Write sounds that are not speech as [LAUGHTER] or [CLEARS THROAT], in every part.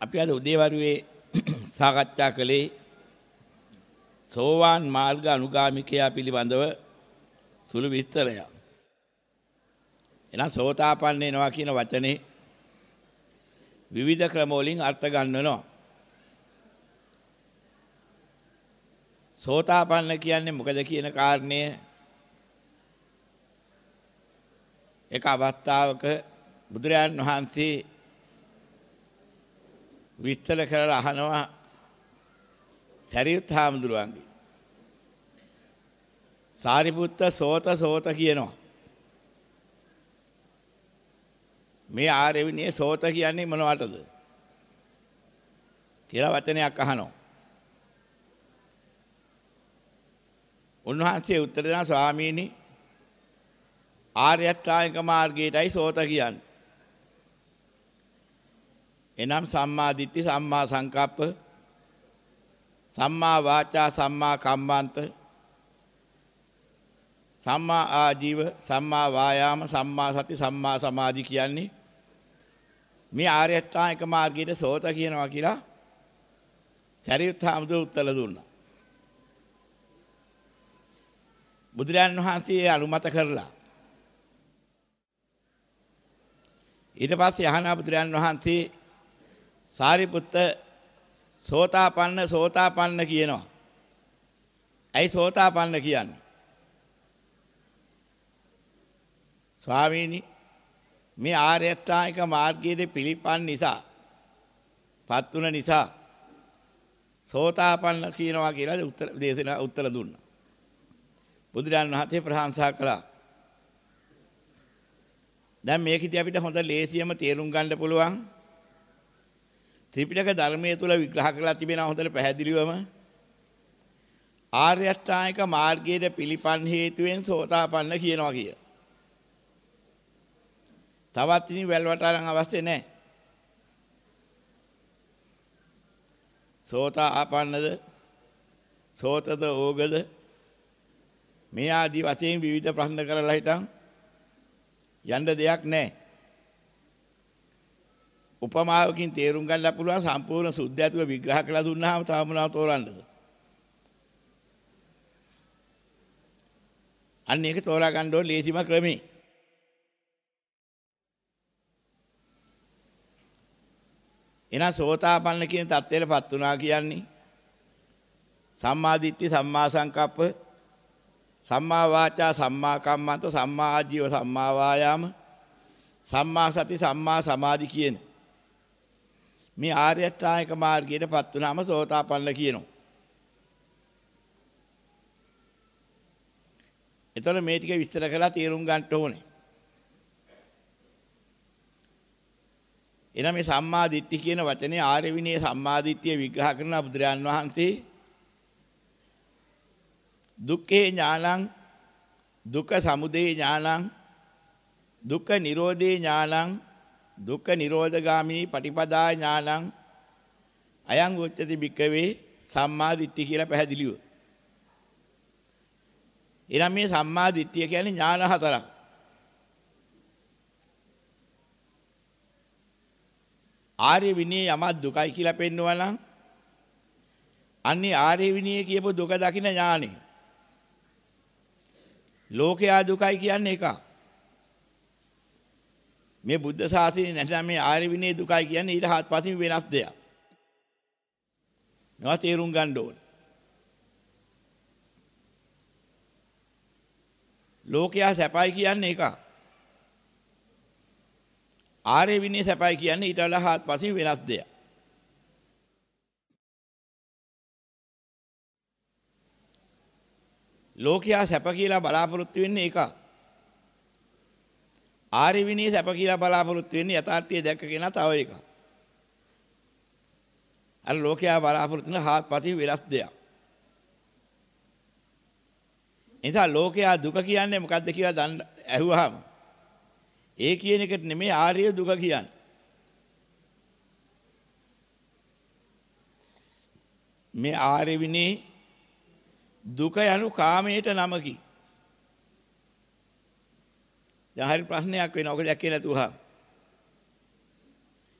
අපි අද උදේවරුවේ [CLEARS THROAT] සාකච්ඡා කළේ සෝවාන් මාර්ග අනුගාමිකයා පිළිබඳව සුළු විස්තරයක්. එහෙනම් සෝතාපන්න වෙනවා කියන වචනේ විවිධ ක්‍රම වලින් අර්ථ ගන්නනවා. සෝතාපන්න කියන්නේ මොකද කියන කාරණය එක අවස්ථාවක බුදුරජාන් වහන්සේ විස්තර කරලා අහනවා. සරියුත් හාමුදුරුවන්ගේ. සාරිපුත්ත සෝත සෝත කියනවා. මේ ආර්යවිනයේ සෝත කියන්නේ මොනවටද? කියලා වචනයක් අහනවා. උන්වහන්සේ උත්තර දෙනවා ස්වාමීනි ආර්ය අෂ්ටාංගික මාර්ගයටයි සෝත කියන්නේ. එනම් සම්මා දිට්ඨි සම්මා සංකප්ප සම්මා වාචා සම්මා කම්මන්ත සම්මා ආජීව සම්මා වායාම සම්මා සති සම්මා සමාධි කියන්නේ මේ ආර්ය අෂ්ටාංගික මාර්ගයේ සෝත කියනවා කියලා සරියුත් හාමුදුරුවෝ උත්තර දුන්නා. බුදුරජාන් වහන්සේ අනුමත කරලා ඊට පස්සේ අහනා බුදුරජාන් වහන්සේ සාරිපුත්ත සෝතාපන්න සෝතාපන්න කියනවා. ඇයි සෝතාපන්න කියන්නේ? ස්වාමීනි මේ ආර්ය අෂ්ටාංගික මාර්ගයේ පිළිපන් නිසා පත් වුණ නිසා සෝතාපන්න කියනවා කියලා උත්තර දේශනා උත්තර දුන්නා. බුදුරජාණන් වහන්සේ ප්‍රශංසා කළා. දැන් මේකෙදි අපිට හොඳ ලේසියම තේරුම් ගන්න පුළුවන් ත්‍රිපිටක ධර්මයේ තුල විග්‍රහ කරලා තිබෙනවා හොඳට පැහැදිලිවම ආර්ය අෂ්ටාංගික මාර්ගයේ පිළිපන් හේතුවෙන් සෝතාපන්න කියනවා කිය. තවත් ඉතින් වැල්වට අරන් අවශ්‍ය නැහැ. සෝතාපන්නද සෝතද ඕගද මේ ආදී වශයෙන් විවිධ ප්‍රශ්න කරලා හිටන් යන්න දෙයක් නැහැ. උපමාවකින් තේරුම් ගන්න පුළුවන් සම්පූර්ණ සුද්ධයතුව විග්‍රහ කළා දුන්නාම තව මොනවද තෝරන්නද? අන්න ඒක තෝරා ගන්න ඕන ලේසිම ක්‍රමේ. එහෙනම් සෝතාපන්න කියන தත්ත්වයටපත් වුණා කියන්නේ සම්මා දිට්ඨි සම්මා සංකප්ප සම්මා වාචා සම්මා කම්මන්ත සම්මා ආජීව සම්මා වායාම සම්මා සති සම්මා සමාධි කියන මේ ආර්ය අෂ්ටාංගික මාර්ගයටපත් වුනහම සෝතාපන්න කියනවා. එතකොට මේ ටික විස්තර කරලා තේරුම් ගන්න ඕනේ. එනම් මේ සම්මා දිට්ඨි කියන වචනේ ආර්ය විනය සම්මා දිට්ඨිය විග්‍රහ කරන බුදුරජාන් වහන්සේ දුක්ඛේ ඥානං දුක්ඛ සමුදය ඥානං දුක්ඛ නිරෝධේ ඥානං දුක්ඛ නිරෝධගාමිනී පටිපදා ඥානං අයං උච්චති බික්කවේ සම්මා දිට්ඨිය කියලා පැහැදිලිව. එනම් මේ සම්මා දිට්ඨිය කියන්නේ ඥාන හතරක්. ආර්ය විනය යමක් දුකයි කියලා පෙන්වනවා නම් අන්නේ ආර්ය විනය කියපු දුක දකින ඥානෙ. ලෝකයා දුකයි කියන්නේ එකක්. මේ බුද්ධ ශාසනය නැත්නම් මේ ආර්ය විනය දුකයි කියන්නේ ඊට හත්පසින් වෙනස් දෙයක්. මේවා තේරුම් ගන්න ඕනේ. ලෝකයා සැපයි කියන්නේ එකක්. ආර්ය විනය සැපයි කියන්නේ ඊට වඩා හත්පසින් වෙනස් දෙයක්. ලෝකයා සැප කියලා බලාපොරොත්තු වෙන්නේ එකක්. ආර්ය විනය සැප කියලා බලාපොරොත්තු වෙන්නේ යථාර්ථය දැක්ක කෙනා තව එකක්. අර ලෝකයා බලාපොරොත්තු වෙන හාත්පසින් වෙනස් දෙයක්. එනිසා ලෝකයා දුක කියන්නේ මොකද්ද කියලා දන්න ඇහුවාම ඒ කියන එකට නෙමෙයි ආර්ය දුක කියන්නේ. මේ ආර්ය විනේ දුක යනු කාමයට නමකි. දැන් හරි ප්‍රශ්නයක් වෙනවා. ඔක දැක්කේ නැතුව.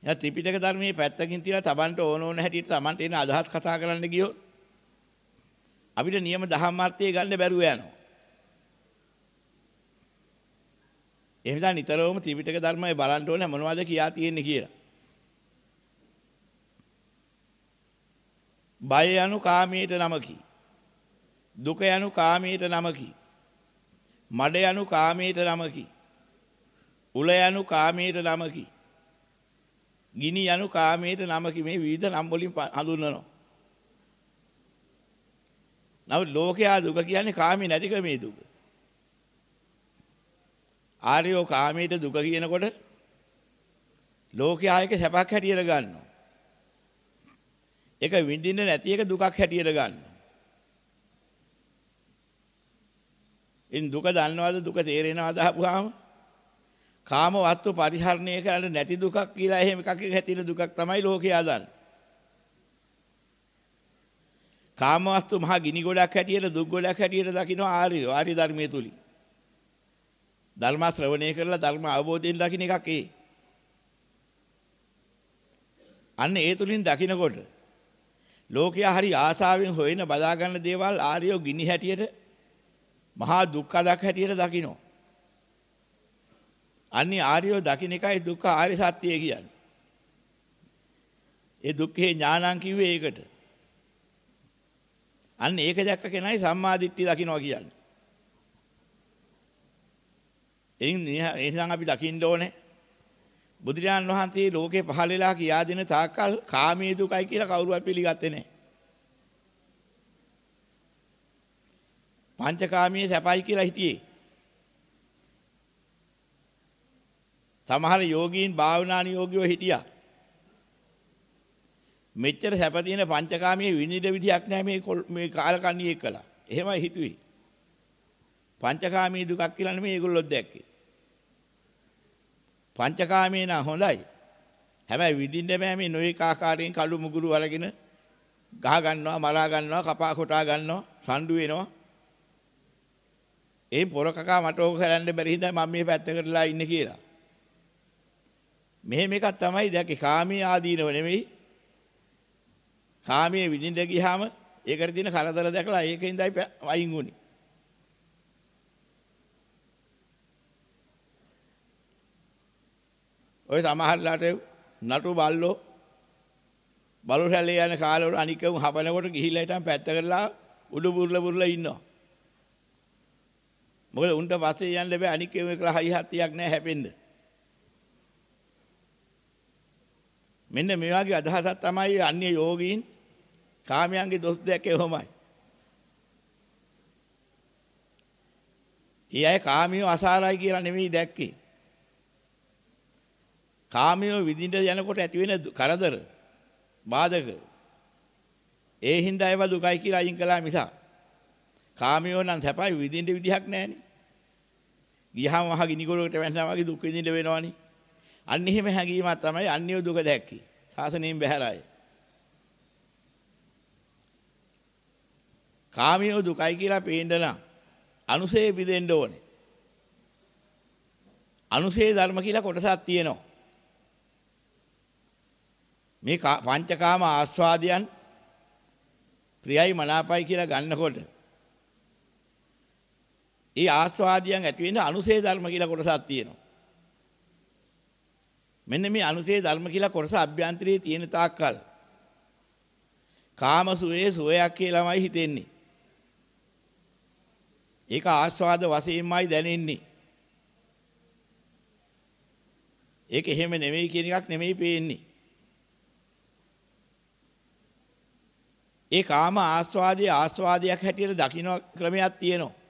එයා ත්‍රිපිටක ධර්මයේ පැත්තකින් තියලා Tamanට ඕන ඕන හැටියට Tamanට එන අදහස් කතා කරන්න ගියොත් අපිට නියම දහම් අර්ථය ගන්න බැරුව යනවා. එහෙනම් නිතරම ත්‍රිපිටක ධර්මයේ බලන්න ඕනේ මොනවද කියා තියෙන්නේ කියලා. බය යනු කාමයට නමකි. දුක යනු කාමයට නමකි. මඩ යනු කාමයට නමකි. උල යනු කාමයට නමකි. ගිනි යනු කාමයට නමකි මේ විවිධ නම් වලින් හඳුන්වනවා. නමුත් ලෝකයා දුක කියන්නේ කාමී නැතිකමේ දුක. ආර්යෝ කාමයට දුක කියනකොට ලෝකයා එක සැපක් හැටියට ගන්නවා. ඒක විඳින්න නැති එක දුකක් හැටියට ගන්නවා. ඉන් දුක දන්නවද දුක තේරෙනවද අහපුවාම කාම වස්තු පරිහරණය කරන්න නැති දුකක් කියලා එහෙම එකක් හැතින දුකක් තමයි ලෝකයා දන්නේ. කාම වස්තු මහා ගිනි ගොඩක් හැටියට දුක් ගොඩක් හැටියට දකින්න ආර්ය ආර්ය ධර්මයේ තුලින්. ධර්ම ශ්‍රවණය කරලා ධර්ම අවබෝධයෙන් දකින්න එකක් ඒ. අන්න ඒ තුලින් දකින්නකොට ලෝකයා හරි ආසාවෙන් හොයන බදා ගන්න දේවල් ආර්යෝ ගිනි හැටියට මහා දුක්ඛදක් හැටියට දකින්න. අන්නේ ආර්යෝ දකින්න එකයි දුක්ඛ ආර්ය සත්‍යය කියන්නේ. ඒ දුක්ඛේ ඥානං කිව්වේ ඒකට. අන්න ඒක දැක්ක කෙනයි සම්මා දිට්ඨිය දකින්නවා කියන්නේ. එයින් එහෙනම් අපි දකින්න ඕනේ බුදුරජාන් වහන්සේ ලෝකේ පහළ වෙලා කියා දෙන තාක්කල් කාමයේ දුකයි කියලා කවුරුවත් පිළිගත්තේ නැහැ. පංචකාමයේ සැපයි කියලා හිටියේ. සමහර යෝගීන් භාවනානියෝගියෝ හිටියා. මෙච්චර සැප තියෙන පංචකාමයේ විනිවිද විදියක් නැහැ මේ මේ කාලකන්ණි එක්කලා. එහෙමයි හිතුවේ. පංචකාමී දුකක් කියලා නෙමෙයි ඒගොල්ලෝ දැක්කේ. පංචකාමී නම් හොඳයි. හැබැයි විඳින්න බෑ මේ නොඑක ආකාරයෙන් කළු මුගුරු අරගෙන ගහ ගන්නවා, මරා ගන්නවා, කපා කොටා ගන්නවා, රණ්ඩු වෙනවා. ඒ පොර කකා මට ඕක කරන්න බැරි හින්දා මම මේ පැත්තකටලා ඉන්නේ කියලා. මෙහෙම එකක් තමයි දැක්කේ කාමී ආදීනව නෙමෙයි. කාමයේ විඳින්න ගියාම ඒකට තියෙන කරදර දැකලා ඒකෙන්දයි වයින් උනේ. ඔය සමහරලාට නටු බල්ලෝ බලු රැළේ යන කාලවල අනිකම හපනකොට ගිහිල්ලා හිටන් පැත්ත කරලා උඩු බුර්ල බුර්ල ඉන්නවා. මොකද උන්ට පස්සේ යන්න බෑ අනික ඒව කියලා හයි හත්තියක් නැහැ හැපෙන්න. මෙන්න මේ වගේ අදහසක් තමයි අන්‍ය යෝගීන් කාමයන්ගේ දොස් දැක්කේ ඔහොමයි. ඒ අය කාමියෝ අසාරයි කියලා නෙමෙයි දැක්කේ. කාමියෝ විඳින්න යනකොට ඇති වෙන කරදර බාධක ඒ හින්දා ඒව දුකයි කියලා අයින් කළා මිසක් කාමියෝ නම් සැපයි විඳින්න විදිහක් නැහැනේ. ගියහම වහ ගිනිගොඩකට වැටෙනවා වගේ දුක් විඳින්න වෙනවනේ. අන්න එහෙම හැඟීමක් තමයි අන්‍ය දුක දැක්කේ. සාසනයෙන් බැහැරයි. කාමියෝ දුකයි කියලා පේන්න නම් අනුසේ බිදෙන්න ඕනේ. අනුසේ ධර්ම කියලා කොටසක් තියෙනවා. මේ පංචකාම ආස්වාදයන් ප්‍රියයි මනාපයි කියලා ගන්නකොට ඒ ආස්වාදයන් ඇති වෙන අනුසේ ධර්ම කියලා කොටසක් තියෙනවා. මෙන්න මේ අනුසේ ධර්ම කියලා කොටස අභ්‍යන්තරයේ තියෙන තාක්කල් කාම සුවේ සුවයක් කියලාමයි හිතෙන්නේ. ඒක ආස්වාද වශයෙන්මයි දැනෙන්නේ. ඒක එහෙම නෙමෙයි කියන එකක් නෙමෙයි පේන්නේ. ඒ කාම ආස්වාදයේ ආස්වාදයක් හැටියට දකින්න ක්‍රමයක් තියෙනවා.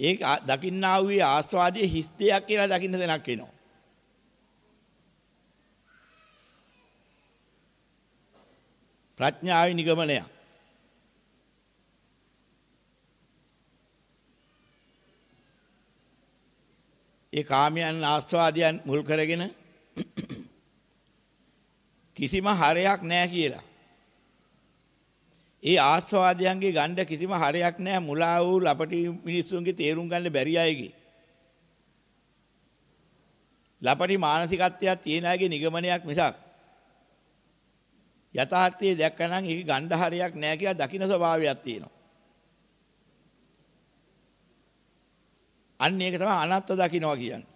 ඒ දකින්නා වූ ආස්වාදයේ හිස් දෙයක් කියලා දකින්න දෙනක් වෙනවා. ප්‍රඥාවේ නිගමනය. ඒ කාමයන් ආස්වාදයන් මුල් කරගෙන [CLEARS THROAT] කිසිම හරයක් නැහැ කියලා. ඒ ආස්වාදයන්ගේ ගණ්ඩ කිසිම හරයක් නැහැ මුලා වූ ලපටි මිනිස්සුන්ගේ තේරුම් ගන්න බැරි අයගේ. ලපටි මානසිකත්වයක් තියෙන අයගේ නිගමනයක් මිසක් යථාර්ථයේ දැක්කනම් ඒක ගණ්ඩහරයක් නෑ කියලා දකින්න ස්වභාවයක් තියෙනවා. අන්න ඒක තමයි අනත්ත දකින්නවා කියන්නේ.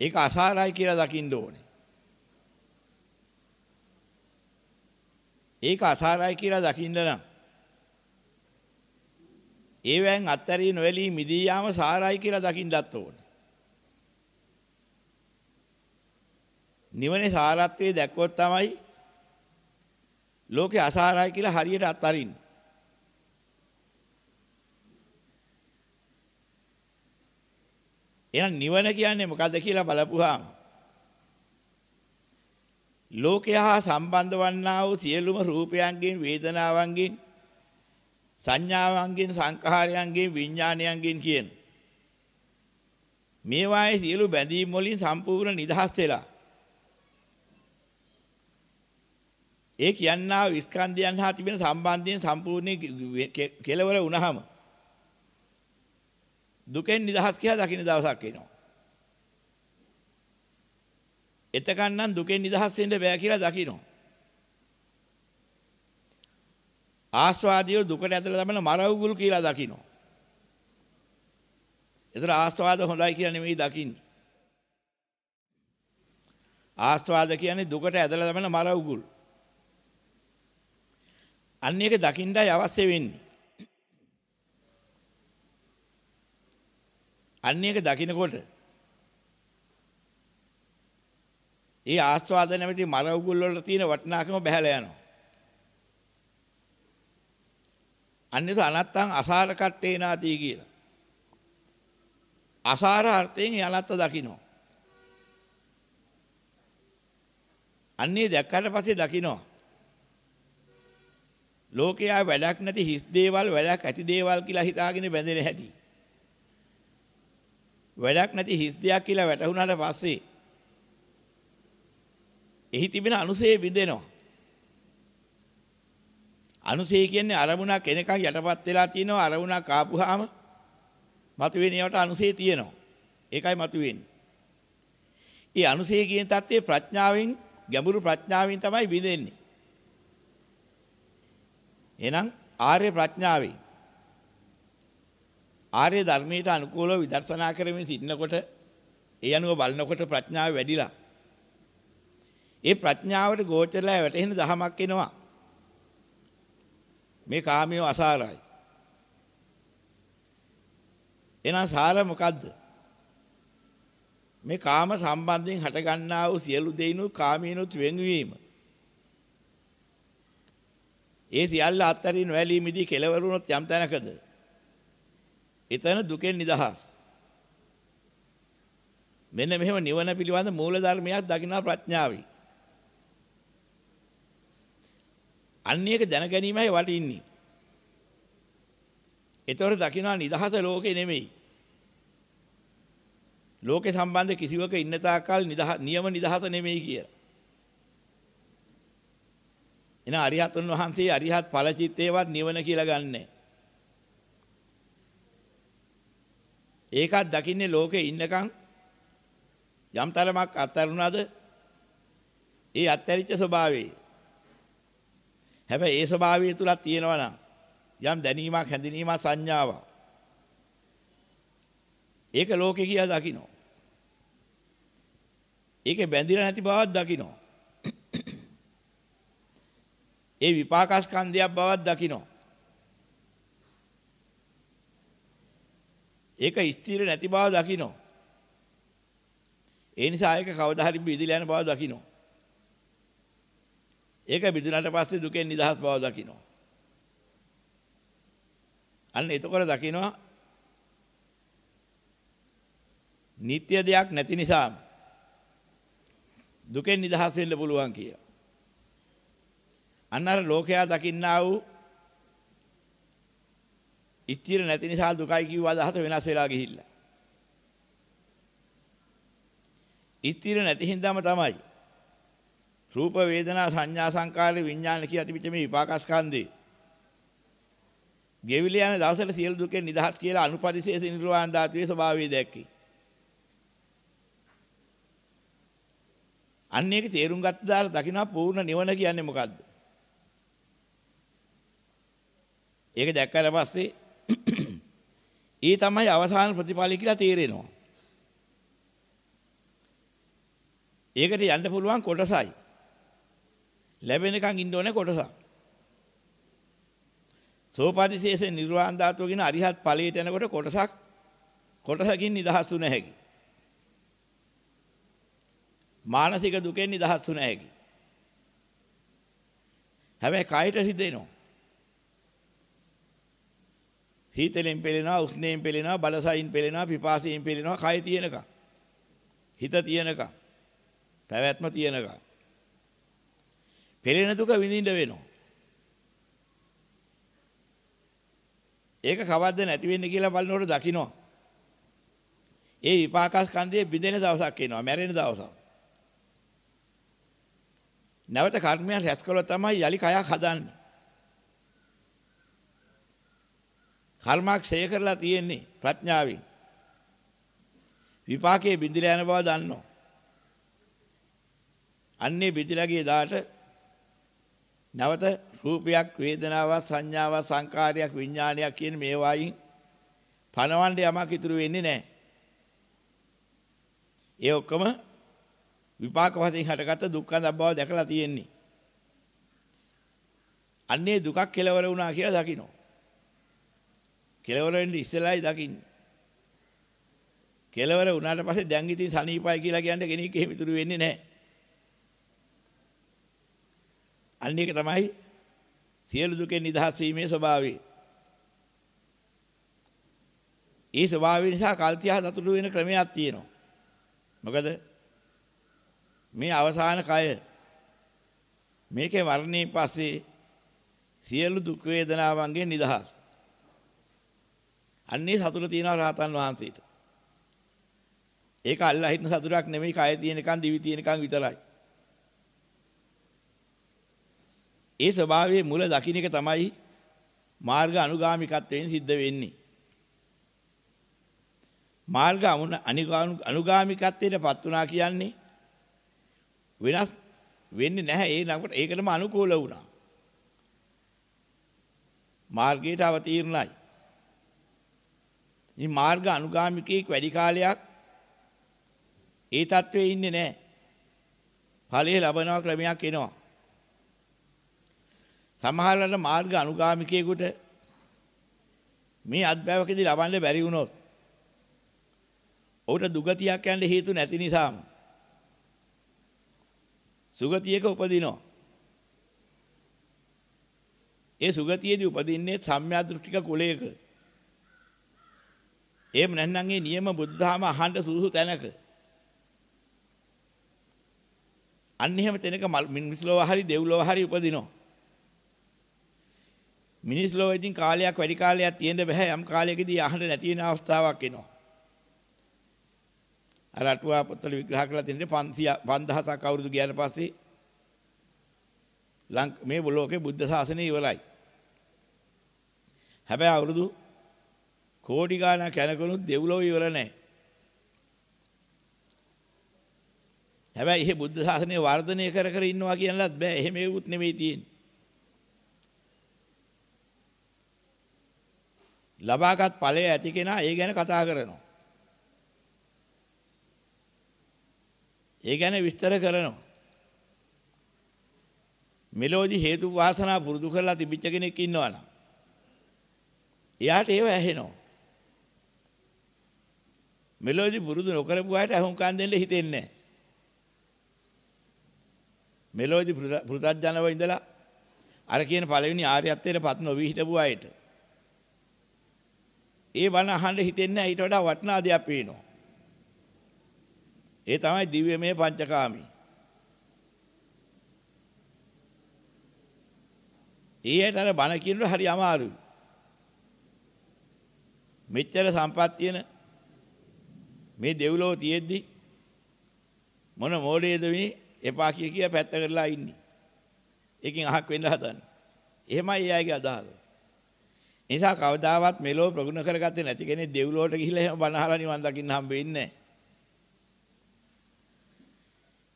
ඒක අසාරයි කියලා දකින්න ඕනේ. ඒක අසාරයි කියලා දකින්න නම් ඒවෙන් අත්හැරී නොඇලී මිදී යාම සාරයි කියලා දකින්නත් ඕනේ. නිවනේ සාරත්වයේ දැක්කොත් තමයි ලෝකේ අසාරයි කියලා හරියට අත්හරින්න. එහෙනම් නිවන කියන්නේ මොකද්ද කියලා බලපුවාම ලෝකය හා සම්බන්ධ වන්නා වූ සියලුම රූපයන්ගෙන් වේදනාවන්ගෙන් සංඥාවන්ගෙන් සංඛාරයන්ගෙන් විඥානයන්ගෙන් කියන මේවායේ සියලු බැඳීම් වලින් සම්පූර්ණ නිදහස් වෙලා ඒ කියන්නා විස්කන්ධයන් හා තිබෙන සම්බන්ධයෙන් සම්පූර්ණ කෙලවර වුණාම දුකෙන් නිදහස් කියලා දකින්න දවසක් එනවා. එතකන් නම් දුකෙන් නිදහස් වෙන්න බෑ කියලා දකිනවා. ආස්වාදියෝ දුකට ඇදලා තමයි මරවුගුල් කියලා දකිනවා. ඒතර ආස්වාද හොඳයි කියලා නෙමෙයි දකින්නේ. ආස්වාද කියන්නේ දුකට ඇදලා තමයි මරවුගුල්. අන්න ඒක දකින්නයි අවශ්‍ය වෙන්නේ. අන්න ඒක දකින්නකොට ඒ ආස්වාද නැමැති මර උගුල් වල තියෙන වටිනාකම බහැලා යනවා. අන්නේස අනත්තං අසාර කට්ටේ නාති කියලා. අසාර අර්ථයෙන් යනත්ත දකින්න. අන්නේ දැක්කට පස්සේ දකින්න. ලෝකයා වැඩක් නැති හිස් දේවල් වැඩක් ඇති දේවල් කියලා හිතාගෙන බැඳෙන හැටි. වැඩක් නැති හිස් දෙයක් කියලා වැටහුණාට පස්සේ එහි තිබෙන අනුසේ බිඳෙනවා. අනුසේ කියන්නේ අරමුණක් එනකන් යටපත් වෙලා තියෙනවා අරමුණක් ආපුවාම මතුවෙන ඒවට අනුසේ තියෙනවා. ඒකයි මතුවෙන්නේ. ඒ අනුසේ කියන தත්ත්වයේ ප්‍රඥාවෙන් ගැඹුරු ප්‍රඥාවෙන් තමයි බිඳෙන්නේ. එහෙනම් ආර්ය ප්‍රඥාවෙන් ආර්ය ධර්මයට අනුකූලව විදර්ශනා කරමින් සිටිනකොට ඒ අනුව බලනකොට ප්‍රඥාව වැඩිලා ඒ ප්‍රඥාවට ගෝචරලා වැටෙන දහමක් එනවා. මේ කාමියෝ අසාරයි. එහෙනම් සාර මොකද්ද? මේ කාම සම්බන්ධයෙන් හටගන්නා වූ සියලු දෙයිනුත් කාමීනුත් වෙන්වීම. ඒ සියල්ල අත්තරින් නොඇලී මිදී කෙලවරුනොත් යම් තැනකද? එතන දුකෙන් නිදහස්. මෙන්න මෙහෙම නිවන පිළිබඳ මූල ධර්මයක් දකිනා ප්‍රඥාවයි. අන්නේක දැන ගැනීමයි වටින්නේ. ඒතොර දකිනා නිදහස ලෝකේ නෙමෙයි. ලෝකේ සම්බන්ධ කිසිවක ඉන්න තාක්කල් නියම නිදහස නෙමෙයි කියලා. එන අරිහතුන් වහන්සේ අරිහත් ඵල චිත්තේවත් නිවන කියලා ගන්නෑ. ඒකත් දකින්නේ ලෝකේ ඉන්නකම් යම් තරමක් අත්තරුණාද ඒ අත්තරිච්ච ස්වභාවය. හැබැයි ඒ ස්වභාවය තුලක් තියෙනවා නම් යම් දැනීමක් හැඳිනීමක් සංඥාවක්. ඒක ලෝකේ කියලා දකින්න. ඒකේ බැඳිලා නැති බවක් දකින්න. ඒ විපාකස්කන්ධයක් බවක් දකින්න. ඒක ස්ථිර නැති බව දකින්න. ඒ නිසා ඒක කවදා හරි බිඳිලා යන බව දකින්න. ඒක බිඳුනට පස්සේ දුකෙන් නිදහස් බව දකින්න. අන්න එතකොට දකින්නවා නিত্য දෙයක් නැති නිසා දුකෙන් නිදහස් වෙන්න පුළුවන් කියලා. අන්න අර ලෝකයා දකින්නා වූ ඉතිර නැති නිසා දුකයි කිව්ව අදහස වෙනස් වෙලා ගිහිල්ලා. ඉතිර නැති හින්දාම තමයි රූප වේදනා සංඥා සංකාර විඥාන කියලා තිබිච්ච මේ විපාකස්කන්ධේ ගෙවිල යන දවසට සියලු දුකෙන් නිදහස් කියලා අනුපදිශේෂ නිර්වාණ ධාතුවේ ස්වභාවය දැක්කේ. අන්න ඒක තේරුම් ගත්ත දාලා දකින්න පූර්ණ නිවන කියන්නේ මොකද්ද? ඒක දැක්කට පස්සේ [CLEARS THROAT] ඒ තමයි අවසාන ප්‍රතිඵලය කියලා තේරෙනවා. ඒකට යන්න පුළුවන් කොටසයි. ලැබෙනකන් ඉන්න ඕනේ කොටසක්. සෝපාදිශේෂ නිර්වාණ ධාතුව කියන අරිහත් ඵලයට එනකොට කොටසක් කොටසකින් නිදහස් වුණ හැකි. මානසික දුකෙන් නිදහස් වුණ හැකි. හැබැයි කයට හිතෙනවා. සීතලෙන් පෙලෙනවා, උෂ්ණයෙන් පෙලෙනවා, බලසයින් පෙලෙනවා, පිපාසයෙන් පෙලෙනවා, කය තියෙනකම්. හිත තියෙනකම්. පැවැත්ම තියෙනකම්. පෙලෙන දුක විඳින්න වෙනවා. ඒක කවද්ද නැති වෙන්නේ කියලා බලනකොට දකින්නවා. ඒ විපාක ස්කන්ධයේ බිඳෙන දවසක් එනවා, මැරෙන දවසක්. නැවත කර්මයන් රැස් කළොත් තමයි යලි කයක් හදන්නේ. කර්මක්ෂය කරලා තියෙන්නේ ප්‍රඥාවෙන්. විපාකයේ බිඳිලා යන බව දන්නවා. අන්නේ බිඳිලාගේ දාට නැවත රූපයක් වේදනාවක් සංඥාවක් සංකාරයක් විඥානයක් කියන මේවායින් පණවන්න යමක් ඉතුරු වෙන්නේ නැහැ. ඒ ඔක්කොම විපාක වශයෙන් හටගත්ත දුක්ඛ බව දැකලා තියෙන්නේ. අන්නේ දුකක් කෙලවර වුණා කියලා දකිනවා. කෙලවර වෙන්න ඉස්සෙල්ලායි දකින්නේ. කෙලවර වුණාට පස්සේ දැන් ඉතින් සනීපයි කියලා කියන්න කෙනෙක් එහෙම ඉතුරු වෙන්නේ නැහැ. අන්න ඒක තමයි සියලු දුකෙන් නිදහස් වීමේ ස්වභාවය. ඒ ස්වභාවය නිසා කල්තියා සතුටු වෙන ක්‍රමයක් තියෙනවා. මොකද මේ අවසාන කය මේකේ වර්ණේ පස්සේ සියලු දුක් වේදනාවන්ගෙන් නිදහස්. අන්නේ සතුට තියෙනවා රහතන් වහන්සේට. ඒක අල්ලා හිටන සතුටක් නෙමෙයි කය තියෙනකන් දිවි තියෙනකන් විතරයි. ඒ ස්වභාවයේ මුල දකින්න එක තමයි මාර්ග අනුගාමිකත්වයෙන් සිද්ධ වෙන්නේ. මාර්ග අනුගාමිකත්වයට පත් වුණා කියන්නේ වෙනස් වෙන්නේ නැහැ ඒ නකට ඒකටම අනුකූල වුණා. මාර්ගයට අවතීර්ණයි. මේ මාර්ග අනුගාමිකයෙක් වැඩි කාලයක් ඒ தત્ත්වයේ ඉන්නේ නැහැ. ඵලයේ ලබනවා ක්‍රමයක් එනවා. සමහරවල්ට මාර්ග අනුගාමිකයෙකුට මේ අත්බැවකදී ලබන්න බැරි වුණොත් ඔහුට දුගතියක් යන්න හේතු නැති නිසාම සුගතියක උපදිනවා. ඒ සුගතියේදී උපදින්නේ සම්‍යා දෘෂ්ටික කුලයක. එහෙම නැත්නම් ඒ නියම බුද්ධාම අහන්න සුසු තැනක. අන්න එහෙම තැනක මිනිස් ලෝව හරි දෙව්ලොව හරි උපදිනවා. මිනිස් ලෝවෙදින් කාලයක් වැඩි කාලයක් තියෙන්න බෑ යම් කාලයකදී අහන්න නැති වෙන අවස්ථාවක් එනවා. අර අටුවා පොත්වල විග්‍රහ කරලා තියෙන්නේ 500 5000ක් අවුරුදු ගියාට පස්සේ ලංක මේ ලෝකේ බුද්ධ ශාසනය ඉවරයි. හැබැයි අවුරුදු කෝටි ගාණක් යනකනුත් දෙව්ලොව ඉවර නැහැ. හැබැයි මේ බුද්ධ ශාසනය වර්ධනය කර කර ඉන්නවා කියනලත් බෑ. එහෙම ඒකුත් නෙමෙයි තියෙන්නේ. ලබාගත් ඵලය ඇති කෙනා ඒ ගැන කතා කරනවා. ඒ ගැන විස්තර කරනවා. මෙලෝදි හේතු වාසනා පුරුදු කරලා තිබිච්ච කෙනෙක් ඉන්නවනම් එයාට ඒව ඇහෙනවා. මෙලෝදි පුරුදු නොකරපු අයට අහුම්කම් දෙන්න හිතෙන්නේ නැහැ. මෙලෝදි පෘථජනව ඉඳලා අර කියන පළවෙනි ආර්යත්වයට පත් නොවි හිටපු අයට ඒ බණ අහන්න හිතෙන්නේ ඊට වඩා වටිනා දෙයක් පේනවා. ඒ තමයි දිව්‍යමය පංචකාමී. ඊයට අර බණ කියනකොට හරි අමාරුයි. මෙච්චර සම්පත් තියෙන මේ දෙව්ලොව තියෙද්දි මොන මොඩේද මේ එපා කිය කිය පැත්ත කරලා ඉන්නේ. ඒකෙන් අහක් වෙන්න හදන්නේ. එහෙමයි ඒ අයගේ අදහස. නිසා කවදාවත් මෙලෝ ප්‍රගුණ කරගත්තේ නැති කෙනෙක් දෙව්ලොවට ගිහිල්ලා එහෙම බණ අහලා නිවන් දකින්න හම්බ වෙන්නේ නැහැ.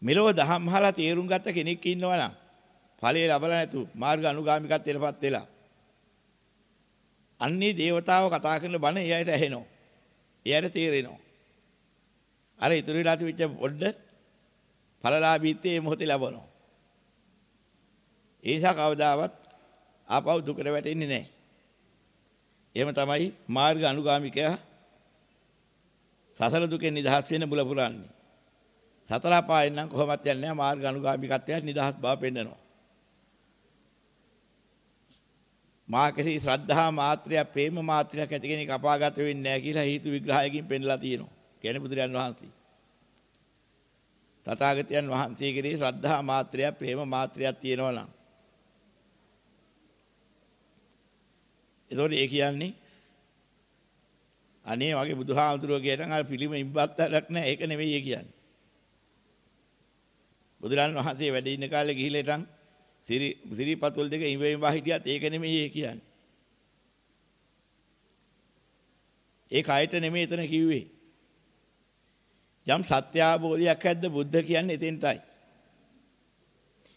මෙලොව දහම් අහලා තේරුම් ගත්ත කෙනෙක් ඉන්නවා නම් ඵලයේ ලැබලා නැතු මාර්ග අනුගාමිකත්වයටපත් වෙලා අන්නේ దేవතාව කතා කරන බණ එයාට ඇහෙනවා. එයාට තේරෙනවා. අර ඉතුරු වෙලා තිබිච්ච පොඩ්ඩ ඵලලාභීත්වයේ මොහොතේ ලැබනවා. ඒ නිසා කවදාවත් ආපහු දුකට වැටෙන්නේ නැහැ. එහෙම තමයි මාර්ග අනුගාමිකයා සසල දුකෙන් නිදහස් වෙන්න බුල පුරන්නේ. සතර පායෙන් නම් කොහොමත් යන්නේ නැහැ මාර්ග අනුගාමිකත්වයට නිදහස් බව පෙන්නනවා. මා කෙරෙහි ශ්‍රද්ධා මාත්‍රය ප්‍රේම මාත්‍රයක් ඇති කෙනෙක් අපාගත වෙන්නේ නැහැ කියලා හේතු විග්‍රහයකින් පෙන්නලා තියෙනවා. කියන්නේ බුදුරජාන් වහන්සේ. තථාගතයන් වහන්සේ කෙරෙහි ශ්‍රද්ධා මාත්‍රයක් ප්‍රේම මාත්‍රයක් තියෙනවා නම් එතකොට ඒ කියන්නේ අනේ වගේ බුදුහාමුදුරුවෝ කියනනම් අර පිළිම ඉම්බත්තක් නැහැ ඒක නෙවෙයි ඒ කියන්නේ. බුදුරන් වහන්සේ වැඩ ඉන්න කාලේ ගිහිල්ලා ඉතින් සිරි සිරිපතුල් දෙක ඉඹෙන් වා හිටියත් ඒක නෙමෙයි ඒ කියන්නේ. ඒ කයට නෙමෙයි එතන කිව්වේ. යම් සත්‍ය අවබෝධයක් ඇද්ද බුද්ධ කියන්නේ එතෙන්ටයි.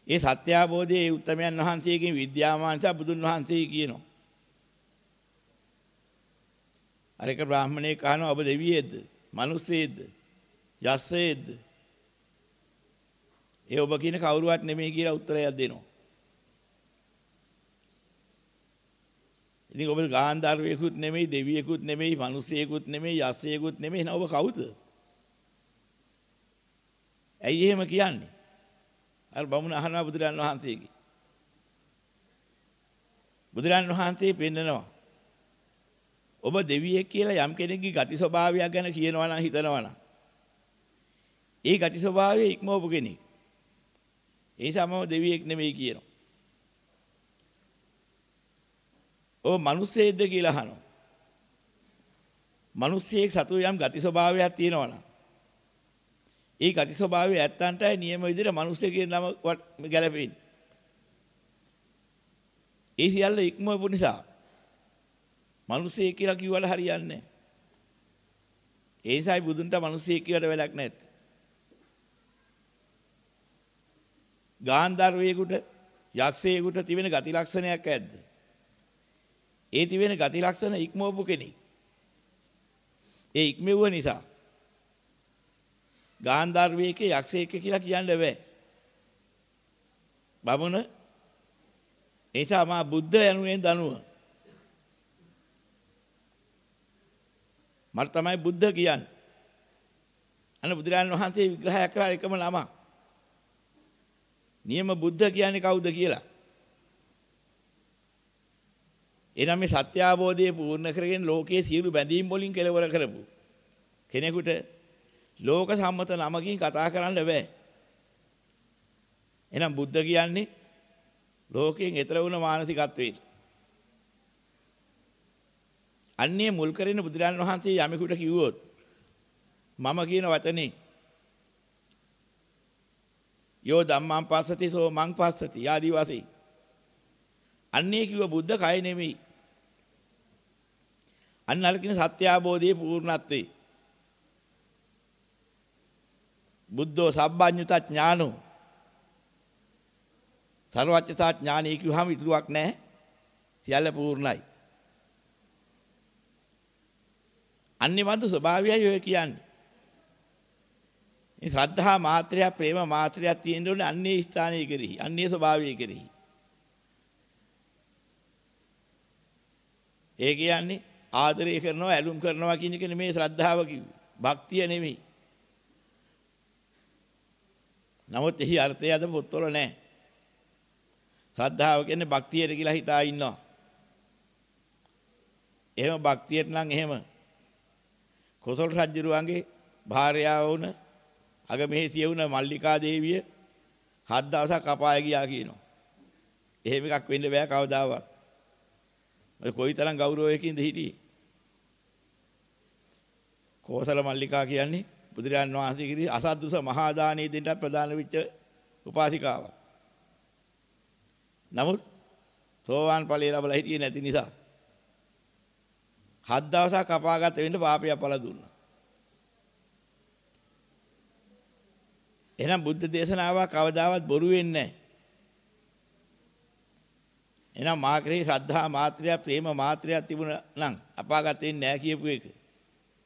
ඒ සත්‍ය අවබෝධයේ උත්තමයන් වහන්සේගෙන් විද්‍යාමානස බුදුන් වහන්සේ කියනවා. අර එක බ්‍රාහමණයෙක් අහනවා ඔබ දෙවියෙක්ද? මිනිස්සෙක්ද? යස්සෙක්ද? ඒ ඔබ කියන කවුරුවත් නෙමෙයි කියලා උත්තරයක් දෙනවා. ඉතින් ඔබ ගාන්ධාරයෙකුත් නෙමෙයි දෙවියෙකුත් නෙමෙයි මිනිසෙකුත් නෙමෙයි යස්සෙකුත් නෙමෙයි නෝ ඔබ කවුද? ඇයි එහෙම කියන්නේ? අර බමුණ අහනවා බුදුරන් වහන්සේගේ. බුදුරන් වහන්සේ පෙන්නනවා ඔබ දෙවියෙක් කියලා යම් කෙනෙක්ගේ ගති ස්වභාවයක් ගැන කියනවා නම් හිතනවා නම් ඒ ගති ස්වභාවය ඉක්මවපු කෙනෙක්. ඒ නිසා මම දෙවියෙක් නෙමෙයි කියනවා. ඔබ මිනිස්සෙක්ද කියලා අහනවා. මිනිස්සෙක් සතු යම් ගති ස්වභාවයක් තියෙනවා නම් ඒ ගති ස්වභාවය ඇත්තන්ටයි නියම විදිහට මිනිස්සෙක් කියන නම ගැලපෙන්නේ. ඒ සියල්ල ඉක්මවපු නිසා මිනිසෙක් කියලා කිව්වට හරියන්නේ නැහැ. ඒ නිසායි බුදුන්ට මිනිසෙක් කියවට වැඩක් නැත්තේ. ගාන්ධර්වයෙකුට යක්ෂයෙකුට තිබෙන ගති ලක්ෂණයක් ඇද්ද? ඒ තිබෙන ගති ලක්ෂණ ඉක්මවපු කෙනෙක්. ඒ ඉක්මෙව්ව නිසා ගාන්ධර්වයක යක්ෂයෙක් කියලා කියන්න බෑ. බමුණ එනිසා මා බුද්ධ යනුවෙන් දනුව මට තමයි බුද්ධ කියන්නේ. අන්න බුදුරජාණන් වහන්සේ විග්‍රහයක් කරා එකම නම. නියම බුද්ධ කියන්නේ කවුද කියලා. එනම් මේ සත්‍ය අවබෝධය පූර්ණ කරගෙන ලෝකයේ සියලු බැඳීම් වලින් කෙලවර කරපු කෙනෙකුට ලෝක සම්මත නමකින් කතා කරන්න බෑ. එහෙනම් බුද්ධ කියන්නේ ලෝකයෙන් ඈතර වුණ මානසිකත්වයට. අන්නේ මුල් කරගෙන බුදුරජාණන් වහන්සේ යමෙකුට කිව්වොත් මම කියන වචනේ යෝ ධම්මං පස්සති සෝ මං පස්සති ආදි වශයෙන්. අන්නේ කිව්ව බුද්ධ කය නෙමෙයි. අන්න අලකින සත්‍ය අවබෝධයේ පූර්ණත්වේ. බුද්ධෝ සබ්බඤ්ඤුත ඥානෝ. සර්වඥතා ඥානී කිව්වහම ඉතුරුවක් නැහැ. සියල්ල පූර්ණයි. අනිවාර්ය ස්වභාවයයි ඔය කියන්නේ. මේ ශ්‍රද්ධා මාත්‍රයක් ප්‍රේම මාත්‍රයක් තියෙන්න ඕනේ අන්නේ ස්ථානයේ කෙරෙහි. අන්නේ ස්වභාවයේ කෙරෙහි. ඒ කියන්නේ ආදරය කරනවා ඇලුම් කරනවා කියන එක නෙමෙයි ශ්‍රද්ධාව කිව්වේ. භක්තිය නෙමෙයි. නමුත් එහි අර්ථය අද පොත්වල නැහැ. ශ්‍රද්ධාව කියන්නේ භක්තියට කියලා හිතා ඉන්නවා. එහෙම භක්තියට නම් එහෙම කොසල් රජුරුවන්ගේ භාර්යාව වුණ අගමෙහිසිය වුණ මල්ලිකා දේවිය හත් දවසක් අපාය ගියා කියනවා. එහෙම එකක් වෙන්න බෑ කවදාවත්. ඔය කොයිතරම් ගෞරවයකින්ද හිටියේ. කෝසල මල්ලිකා කියන්නේ බුදුරජාන් වහන්සේ කිරි අසද්දුස මහා දානයේ දෙන්න ප්‍රදාන වෙච්ච උපාසිකාවක්. නමුත් සෝවාන් ඵලයේ ලැබලා හිටියේ නැති නිසා හත් දවසක් අපාගත වෙන්න පාපය පළ දුන්නා. එහෙනම් බුද්ධ දේශනාව කවදාවත් බොරු වෙන්නේ නැහැ. එහෙනම් මා කෙරෙහි ශ්‍රද්ධා මාත්‍රය ප්‍රේම මාත්‍රය තිබුණා නම් අපාගත වෙන්නේ නැහැ කියපු එක.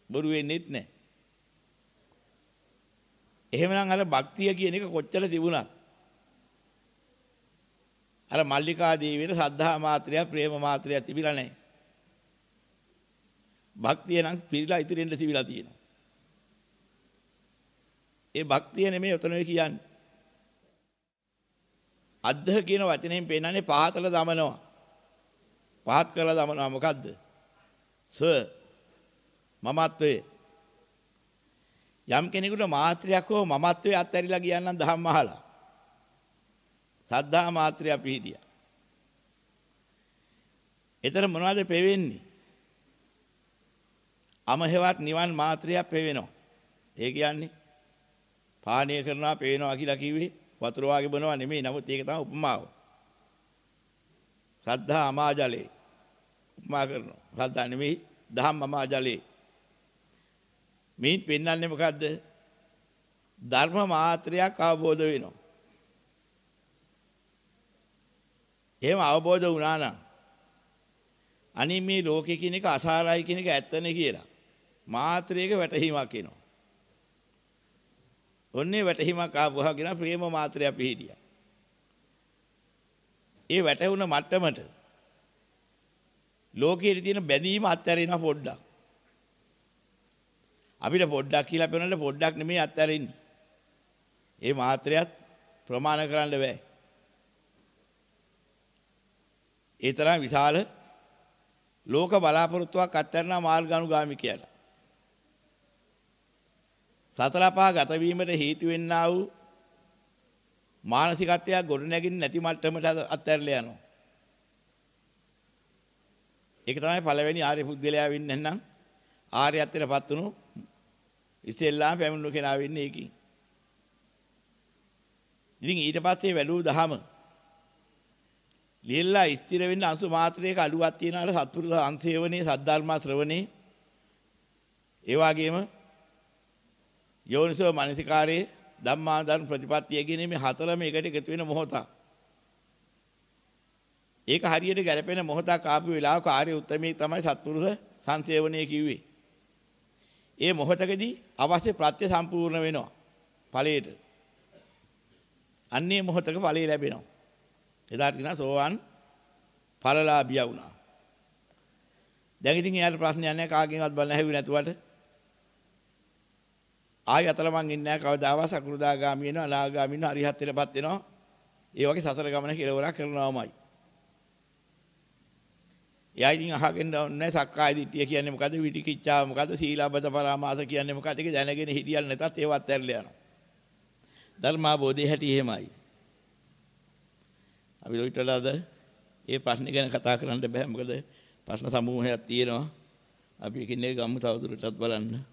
බොරු වෙන්නේත් නැහැ. එහෙමනම් අර භක්තිය කියන එක කොච්චර තිබුණත් අර මල්ලිකා දේවියට සද්ධා මාත්‍රය ප්‍රේම මාත්‍රය තිබිලා නැහැ. භක්තිය නම් පිළිලා ඉතිරෙන්න තිබිලා තියෙනවා. ඒ භක්තිය නෙමෙයි උතන කියන්නේ. අද්දහ කියන වචනයෙන් පෙන්නන්නේ පහතල දමනවා. පහත් කරලා දමනවා මොකද්ද? ස මමත්වයේ යම් කෙනෙකුට මාත්‍රයක් හෝ මමත්වයේ අත්හැරිලා ගියනම් දහම් අහලා. සද්ධා මාත්‍රය පිහිටියා. එතන මොනවද පෙවෙන්නේ? අමහෙවත් නිවන් මාත්‍රයක් පෙවෙනවා. ඒ කියන්නේ පානීය කරනවා පේනවා කියලා කිව්වේ වතුර වාගේ බොනවා නෙමෙයි. නමුත් ඒක තමයි උපමාව. සද්ධා අමාජලේ උපමා කරනවා. සද්ධා නෙමෙයි දහම් අමාජලේ. මේ පෙන්වන්නේ මොකද්ද? ධර්ම මාත්‍රයක් අවබෝධ වෙනවා. එහෙම අවබෝධ වුණා නම් අනිත් මේ ලෝකේ කියන එක අසාරයි කියන එක ඇත්තනේ කියලා මාත්‍රයක වැටහීමක් එනවා. ඔන්නේ වැටහීමක් ආවහම කියන ප්‍රේම මාත්‍රය පිහිටියා. ඒ වැටහුණ මට්ටමට ලෝකයේ තියෙන බැඳීම අත්හැරෙන පොඩ්ඩක්. අපිට පොඩ්ඩක් කියලා පෙන්නන්න පොඩ්ඩක් නෙමෙයි අත්හැරෙන්නේ. ඒ මාත්‍රයත් ප්‍රමාණ කරන්න බෑ. ඒ තරම් විශාල ලෝක බලාපොරොත්තුවක් අත්හැරන මාර්ගානුගාමිකයට. සතර පහ ගත වීමට හේතු වෙන්නා වූ මානසිකත්වයක් ගොඩනැගින් නැති මට්ටමට අත්හැරලා යනවා. ඒක තමයි පළවෙනි ආර්ය පුද්ගලයා වෙන්නේ නැත්නම් ආර්යත්වයටපත් වුණු ඉස්සෙල්ලාම පැමිණුණු කෙනා වෙන්නේ ඒකින්. ඉතින් ඊට පස්සේ වැඩූ දහම ලියලා ස්ථිර වෙන්න අංශු මාත්‍රයක අඩුවක් තියනවාට සත්පුරුෂ අංශේවනේ සද්ධර්ම ශ්‍රවණේ ඒ වගේම යෝනිසෝ මනසිකාරයේ ධම්මාදන් ප්‍රතිපත්තිය කියන මේ හතරම එකට එකතු වෙන මොහොතක්. ඒක හරියට ගැලපෙන මොහොතක් ආපු වෙලාවක ආර්ය උත්තමී තමයි සත්පුරුෂ සංසේවනයේ කිව්වේ. ඒ මොහොතකදී අවශ්‍ය ප්‍රත්‍ය සම්පූර්ණ වෙනවා ඵලයට. අන්නේ මොහොතක ඵලය ලැබෙනවා. එදාට කියනවා සෝවාන් ඵලලාභියා වුණා. දැන් ඉතින් එයාට ප්‍රශ්නයක් නැහැ කාගෙන්වත් බලන්න හැවි නැතුවට ආයි අතරමං ඉන්නේ නැහැ කවදාවත් සකෘදාගාමී වෙනවා අනාගාමී වෙනවා අරිහත්ත්වයටපත් වෙනවා. ඒ වගේ සතර ගමන කෙලවරක් කරනවාමයි. එයා ඉතින් අහගෙන නැහැ සක්කාය දිට්ඨිය කියන්නේ මොකද්ද විතිකිච්ඡාව මොකද්ද සීලාබද පරාමාස කියන්නේ මොකද්ද ඒක දැනගෙන හිටියල් නැතත් ඒවත් ඇරලා යනවා. ධර්මාබෝධය හැටි එහෙමයි. අපි ලොයිටලාද ඒ ප්‍රශ්නේ ගැන කතා කරන්න බෑ. මොකද ප්‍රශ්න සමූහයක් තියෙනවා. අපි එකිනෙක ගමු තවදුරටත් බලන්න.